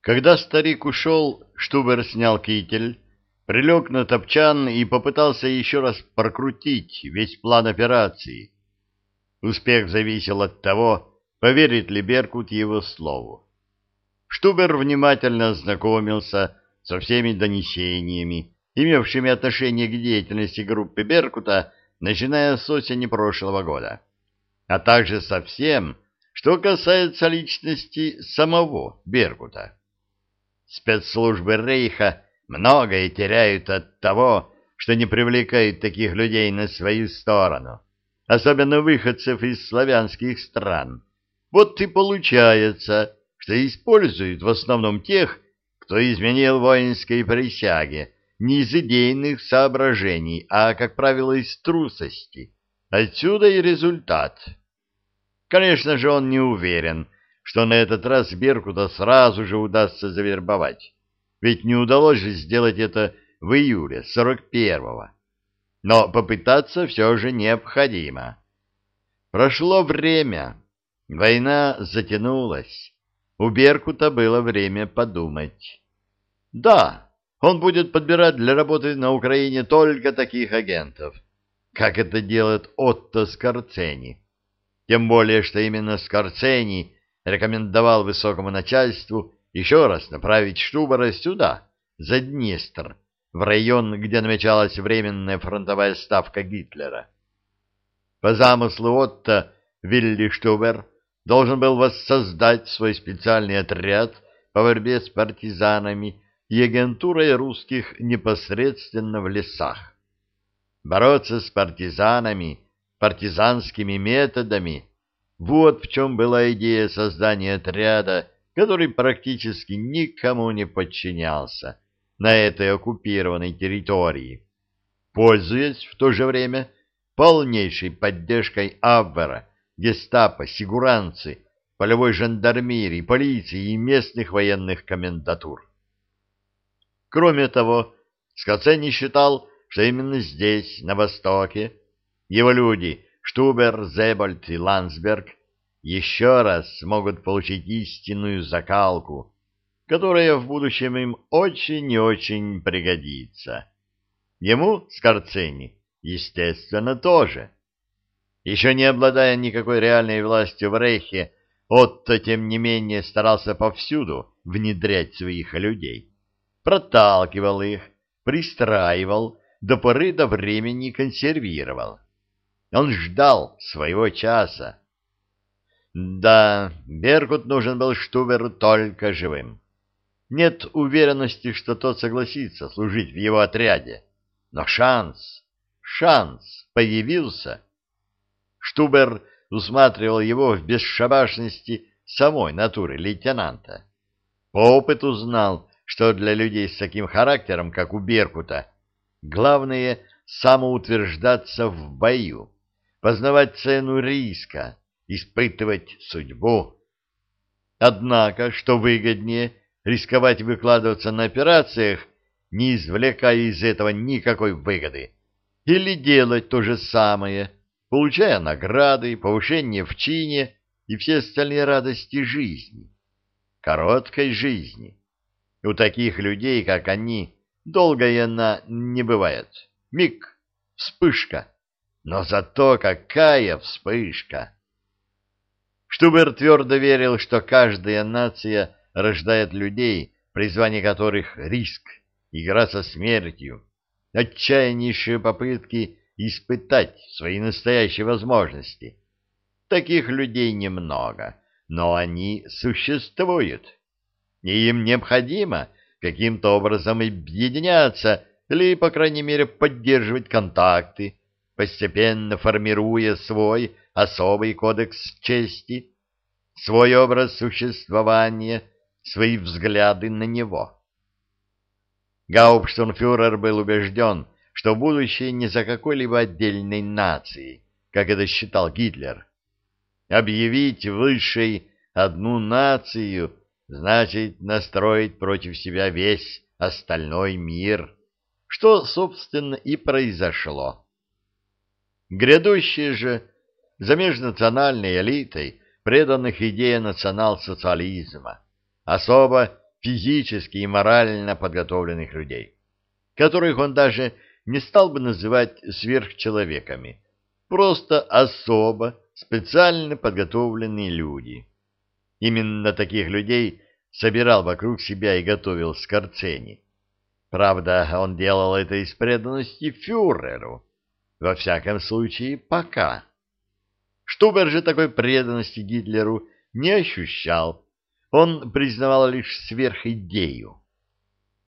Когда старик ушел, Штубер снял китель, прилег на топчан и попытался еще раз прокрутить весь план операции. Успех зависел от того, поверит ли Беркут его слову. Штубер внимательно ознакомился со всеми донесениями, имевшими отношение к деятельности группы Беркута, начиная с осени прошлого года, а также со всем, что касается личности самого Беркута. Спецслужбы Рейха многое теряют от того, что не привлекают таких людей на свою сторону, особенно выходцев из славянских стран. Вот и получается, что используют в основном тех, кто изменил воинской присяге, не из идейных соображений, а, как правило, из трусости. Отсюда и результат. Конечно же, он не уверен, что на этот раз Беркута сразу же удастся завербовать, ведь не удалось же сделать это в июле 41-го. Но попытаться все же необходимо. Прошло время, война затянулась, у Беркута было время подумать. Да, он будет подбирать для работы на Украине только таких агентов, как это делает Отто Скорцени. Тем более, что именно Скорцени рекомендовал высокому начальству еще раз направить Штубера сюда, за Днестр, в район, где намечалась временная фронтовая ставка Гитлера. По замыслу Отто Вилли Штубер должен был воссоздать свой специальный отряд по борьбе с партизанами и агентурой русских непосредственно в лесах. Бороться с партизанами, партизанскими методами вот в чем была идея создания отряда, который практически никому не подчинялся на этой оккупированной территории, пользуясь в то же время полнейшей поддержкой Абвера, гестапо, сигуранцы, полевой жандармерии, полиции и местных военных комендатур. Кроме того, Скоцени считал, что именно здесь, на Востоке, его люди Штубер, Зебольд и Ландсберг еще раз смогут получить истинную закалку, которая в будущем им очень и очень пригодится. Ему, Скорцени, естественно, тоже. Еще не обладая никакой реальной властью в Рейхе, Отто, тем не менее, старался повсюду внедрять своих людей. Проталкивал их, пристраивал, до поры до времени консервировал. Он ждал своего часа. Да, Беркут нужен был Штуберу только живым. Нет уверенности, что тот согласится служить в его отряде. Но шанс, шанс появился. Штубер усматривал его в бесшабашности самой натуры лейтенанта. По опыту знал, что для людей с таким характером, как у Беркута, главное — самоутверждаться в бою познавать цену риска, испытывать судьбу. Однако, что выгоднее, рисковать выкладываться на операциях, не извлекая из этого никакой выгоды, или делать то же самое, получая награды, повышение в чине и все остальные радости жизни, короткой жизни. У таких людей, как они, долгая она не бывает. Миг, вспышка, но зато какая вспышка! Штубер твердо верил, что каждая нация рождает людей, призвание которых — риск, игра со смертью, отчаяннейшие попытки испытать свои настоящие возможности. Таких людей немного, но они существуют, и им необходимо каким-то образом объединяться или, по крайней мере, поддерживать контакты, постепенно формируя свой особый кодекс чести, свой образ существования, свои взгляды на него. Гауптштурмфюрер был убежден, что будущее не за какой-либо отдельной нацией, как это считал Гитлер. Объявить высшей одну нацию значит настроить против себя весь остальной мир, что, собственно, и произошло. Грядущие же за межнациональной элитой, преданных идее национал-социализма, особо физически и морально подготовленных людей, которых он даже не стал бы называть сверхчеловеками, просто особо специально подготовленные люди. Именно таких людей собирал вокруг себя и готовил Скорцени. Правда, он делал это из преданности фюреру, во всяком случае, пока. Штубер же такой преданности Гитлеру не ощущал, он признавал лишь сверхидею.